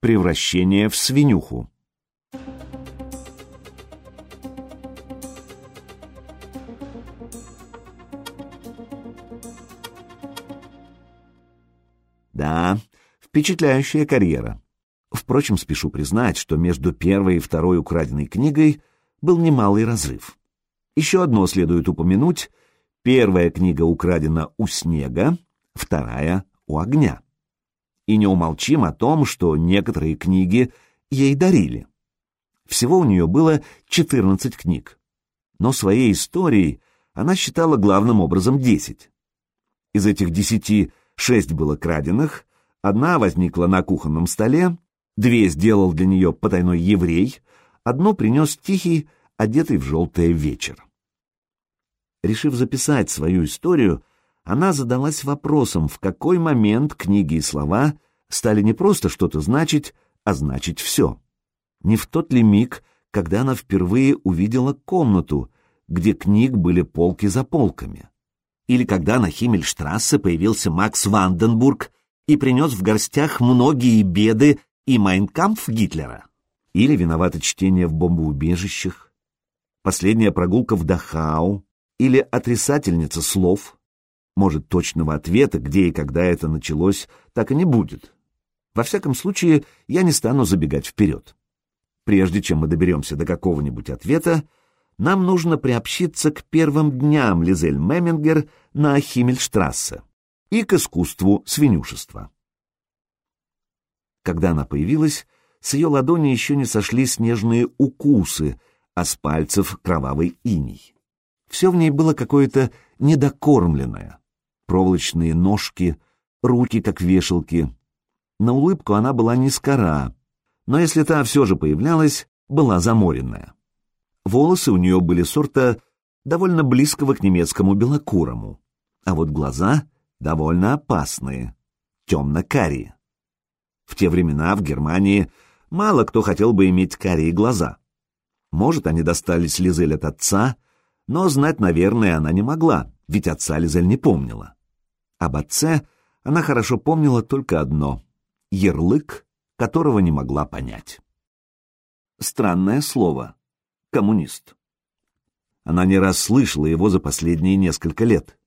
Превращение в свинюху. Да, впечатляющая карьера. Впрочем, спешу признать, что между первой и второй украденной книгой был немалый разрыв. Еще одно следует упомянуть. Первая книга украдена у снега, вторая — у огня. И не умолчим о том, что некоторые книги ей дарили. Всего у нее было 14 книг. Но своей историей она считала главным образом 10. Из этих десяти шесть было краденных, одна возникла на кухонном столе, две сделал для нее потайной еврей, одну принес тихий, одетый в желтое вечер. Решив записать свою историю, она задалась вопросом, в какой момент книги и слова стали не просто что-то значить, а значить все. Не в тот ли миг, когда она впервые увидела комнату, где книг были полки за полками? Или когда на Химмельштрассе появился Макс Ванденбург и принес в горстях многие беды и Майнкампф Гитлера? Или виновато чтение в бомбоубежищах? Последняя прогулка в Дахау? Или отрицательница слов? Может, точного ответа, где и когда это началось, так и не будет. Во всяком случае, я не стану забегать вперед. Прежде чем мы доберемся до какого-нибудь ответа, нам нужно приобщиться к первым дням Лизель Меммингер на Химмельштрассе и к искусству свинюшества. Когда она появилась, с ее ладони еще не сошли снежные укусы, а с пальцев кровавый иней. Все в ней было какое-то недокормленное. Проволочные ножки, руки как вешалки. На улыбку она была не скора, но если та все же появлялась, была заморенная. Волосы у нее были сорта довольно близкого к немецкому белокурому, а вот глаза довольно опасные, темно-карие. В те времена в Германии мало кто хотел бы иметь карие глаза. Может, они достались Лизель от отца, но знать, наверное, она не могла, ведь отца Лизель не помнила. Об отце она хорошо помнила только одно — ярлык которого не могла понять. Странное слово — коммунист. Она не раз слышала его за последние несколько лет.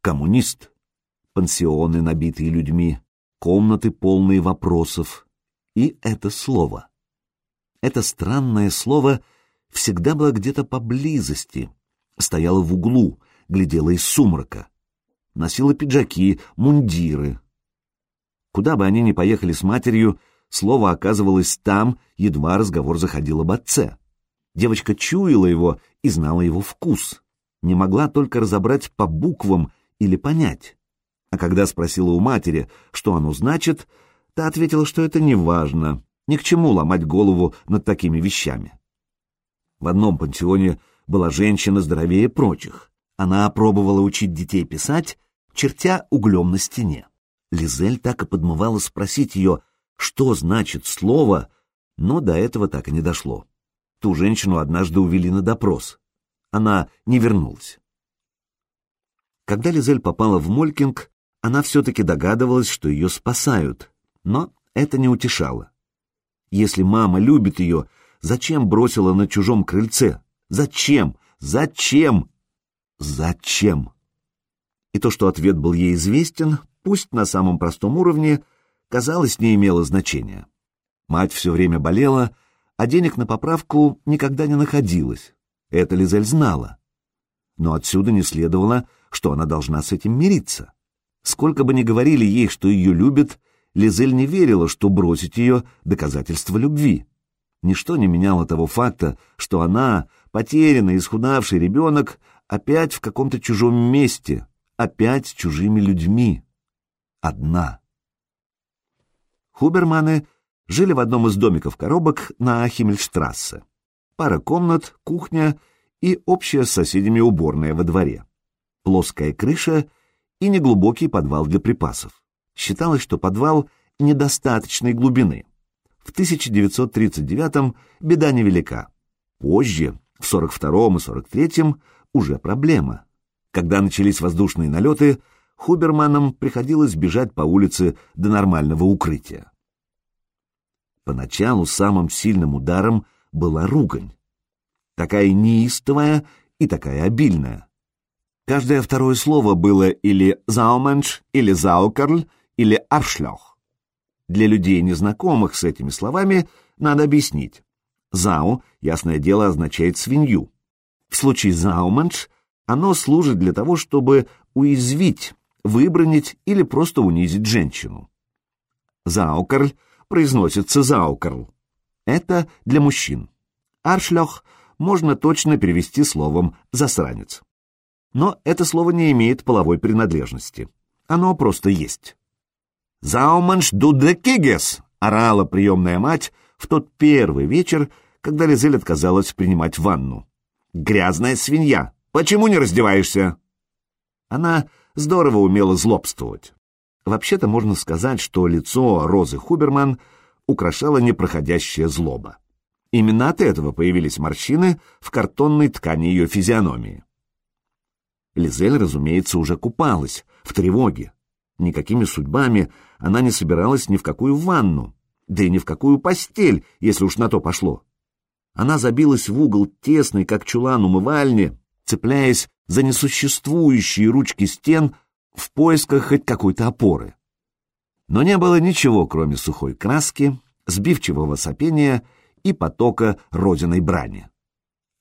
Коммунист. Пансионы, набитые людьми, комнаты, полные вопросов. И это слово. Это странное слово всегда было где-то поблизости, стояло в углу, глядела из сумрака. Носила пиджаки, мундиры. Куда бы они ни поехали с матерью, Слово оказывалось там, едва разговор заходил об отце. Девочка чуяла его и знала его вкус. Не могла только разобрать по буквам или понять. А когда спросила у матери, что оно значит, та ответила, что это не важно, ни к чему ломать голову над такими вещами. В одном пансионе была женщина здоровее прочих. Она пробовала учить детей писать, чертя углем на стене. Лизель так и подмывала спросить ее, что значит слово, но до этого так и не дошло. Ту женщину однажды увели на допрос. Она не вернулась. Когда Лизель попала в Молькинг, она все-таки догадывалась, что ее спасают, но это не утешало. Если мама любит ее, зачем бросила на чужом крыльце? Зачем? Зачем? Зачем? И то, что ответ был ей известен, пусть на самом простом уровне, казалось, не имело значения. Мать все время болела, а денег на поправку никогда не находилось. Это Лизель знала. Но отсюда не следовало, что она должна с этим мириться. Сколько бы ни говорили ей, что ее любят, Лизель не верила, что бросить ее — доказательство любви. Ничто не меняло того факта, что она, потерянный, исхудавший ребенок, опять в каком-то чужом месте, опять чужими людьми. Одна. Хуберманы жили в одном из домиков коробок на Химмельштрассе. Пара комнат, кухня и общая с соседями уборная во дворе. Плоская крыша и неглубокий подвал для припасов. Считалось, что подвал недостаточной глубины. В 1939-м беда невелика. Позже, в 42-м и 43-м, уже проблема. Когда начались воздушные налеты, Хуберманам приходилось бежать по улице до нормального укрытия. Поначалу самым сильным ударом была ругань. Такая неистовая и такая обильная. Каждое второе слово было или «зауменш», или «заукерль», или «аршлёх». Для людей, незнакомых с этими словами, надо объяснить. «Зау», ясное дело, означает «свинью». В случае «зауменш» оно служит для того, чтобы уязвить, выбронить или просто унизить женщину. «Заукерль» произносится «заукерл». Это для мужчин. «Аршлёх» можно точно перевести словом «засранец». Но это слово не имеет половой принадлежности. Оно просто есть. «Зауманш дудекигес!» — орала приемная мать в тот первый вечер, когда Лизель отказалась принимать ванну. «Грязная свинья! Почему не раздеваешься?» Она здорово умела злобствовать. Вообще-то можно сказать, что лицо Розы Хуберман украшала непроходящая злоба. Именно от этого появились морщины в картонной ткани ее физиономии. Лизель, разумеется, уже купалась, в тревоге. Никакими судьбами она не собиралась ни в какую ванну, да и ни в какую постель, если уж на то пошло. Она забилась в угол тесный, как чулан умывальни, цепляясь за несуществующие ручки стен в поисках хоть какой-то опоры. Но не было ничего, кроме сухой краски, сбивчивого сопения и потока родиной брани.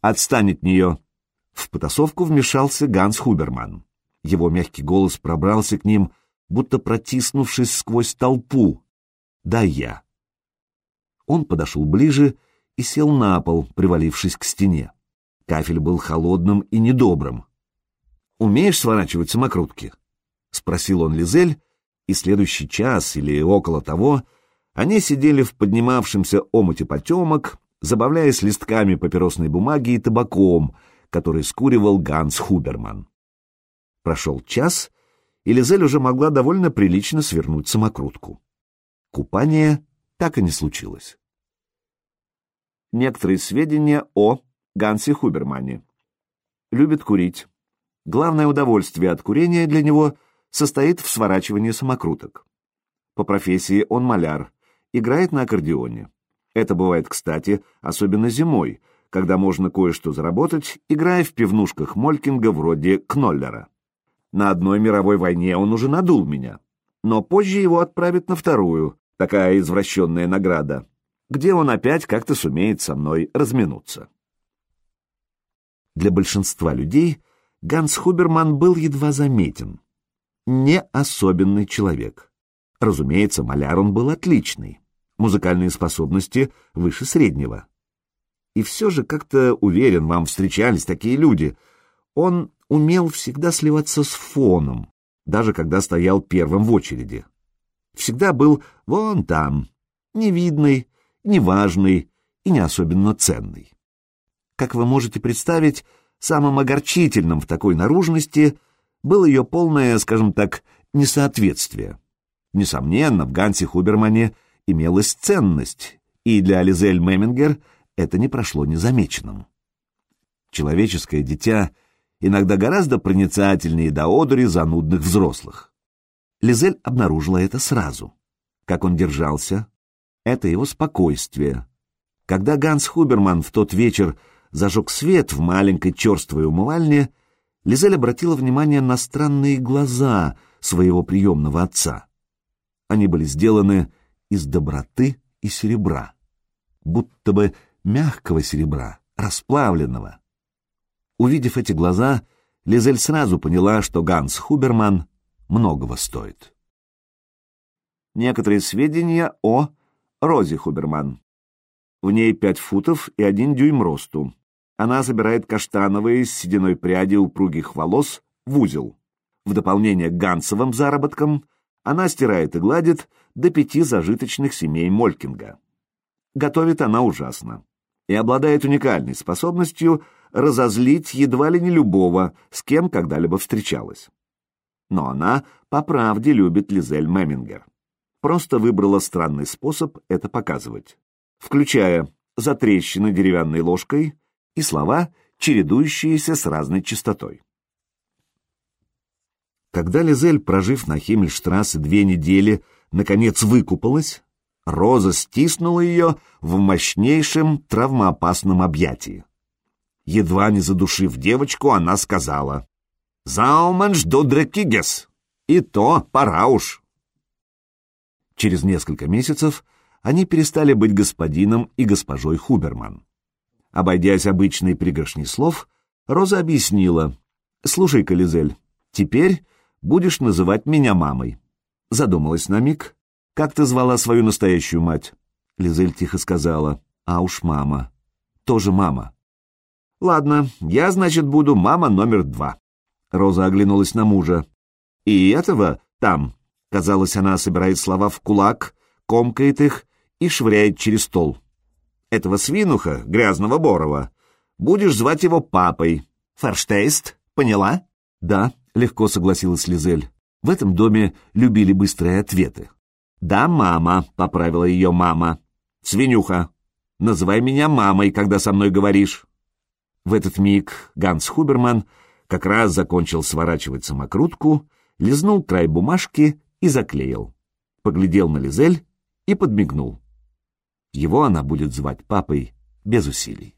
«Отстань от нее!» В потасовку вмешался Ганс Хуберман. Его мягкий голос пробрался к ним, будто протиснувшись сквозь толпу. «Да я!» Он подошел ближе и сел на пол, привалившись к стене. Кафель был холодным и недобрым. «Умеешь сворачивать самокрутки?» — спросил он Лизель, и следующий час или около того — они сидели в поднимавшемся омуте потемок, забавляясь листками папиросной бумаги и табаком, который скуривал Ганс Хуберман. Прошел час, и Лизель уже могла довольно прилично свернуть самокрутку. Купание так и не случилось. Некоторые сведения о Гансе Хубермане. Любит курить. Главное удовольствие от курения для него состоит в сворачивании самокруток. По профессии он маляр, играет на аккордеоне. Это бывает, кстати, особенно зимой, когда можно кое-что заработать, играя в пивнушках Молькинга вроде Кноллера. На одной мировой войне он уже надул меня, но позже его отправят на вторую, такая извращенная награда, где он опять как-то сумеет со мной разминуться. Для большинства людей Ганс Хуберман был едва заметен. Не особенный человек. Разумеется, маляр он был отличный, музыкальные способности выше среднего. И все же, как-то уверен, вам встречались такие люди. Он умел всегда сливаться с фоном, даже когда стоял первым в очереди. Всегда был вон там, невидный, неважный и не особенно ценный. Как вы можете представить, самым огорчительным в такой наружности было ее полное, скажем так, несоответствие. Несомненно, в Гансе Хубермане имелась ценность, и для Ализель Мемингер это не прошло незамеченным. Человеческое дитя иногда гораздо проницательнее до одури занудных взрослых. Лизель обнаружила это сразу. Как он держался, это его спокойствие. Когда Ганс Хуберман в тот вечер зажег свет в маленькой черствой умывальне, Лизель обратила внимание на странные глаза своего приемного отца. Они были сделаны из доброты и серебра, будто бы мягкого серебра, расплавленного. Увидев эти глаза, Лизель сразу поняла, что Ганс Хуберман многого стоит. Некоторые сведения о Розе Хуберман. В ней пять футов и один дюйм росту. Она забирает каштановые с сединой пряди упругих волос в узел. В дополнение к Гансовым заработкам она стирает и гладит до пяти зажиточных семей Молькинга. Готовит она ужасно и обладает уникальной способностью разозлить едва ли не любого, с кем когда-либо встречалась. Но она по правде любит Лизель Мемингер. Просто выбрала странный способ это показывать, включая затрещины деревянной ложкой и слова, чередующиеся с разной частотой. Когда Лизель, прожив на Химмельштрассе две недели, наконец выкупалась, Роза стиснула ее в мощнейшем травмоопасном объятии. Едва не задушив девочку, она сказала «Зауманш додрекигес!» И то пора уж. Через несколько месяцев они перестали быть господином и госпожой Хуберман. Обойдясь обычной пригоршней слов, Роза объяснила. «Слушай-ка, Лизель, теперь будешь называть меня мамой». Задумалась на миг. «Как ты звала свою настоящую мать?» Лизель тихо сказала. «А уж мама. Тоже мама». «Ладно, я, значит, буду мама номер два». Роза оглянулась на мужа. «И этого там». Казалось, она собирает слова в кулак, комкает их и швыряет через стол. «Этого свинуха, грязного Борова, будешь звать его папой. Ферштейст, поняла?» «Да», — легко согласилась Лизель. В этом доме любили быстрые ответы. «Да, мама», — поправила ее мама. «Свинюха, называй меня мамой, когда со мной говоришь». В этот миг Ганс Хуберман как раз закончил сворачивать самокрутку, лизнул край бумажки и заклеил. Поглядел на Лизель и подмигнул. Его она будет звать папой без усилий.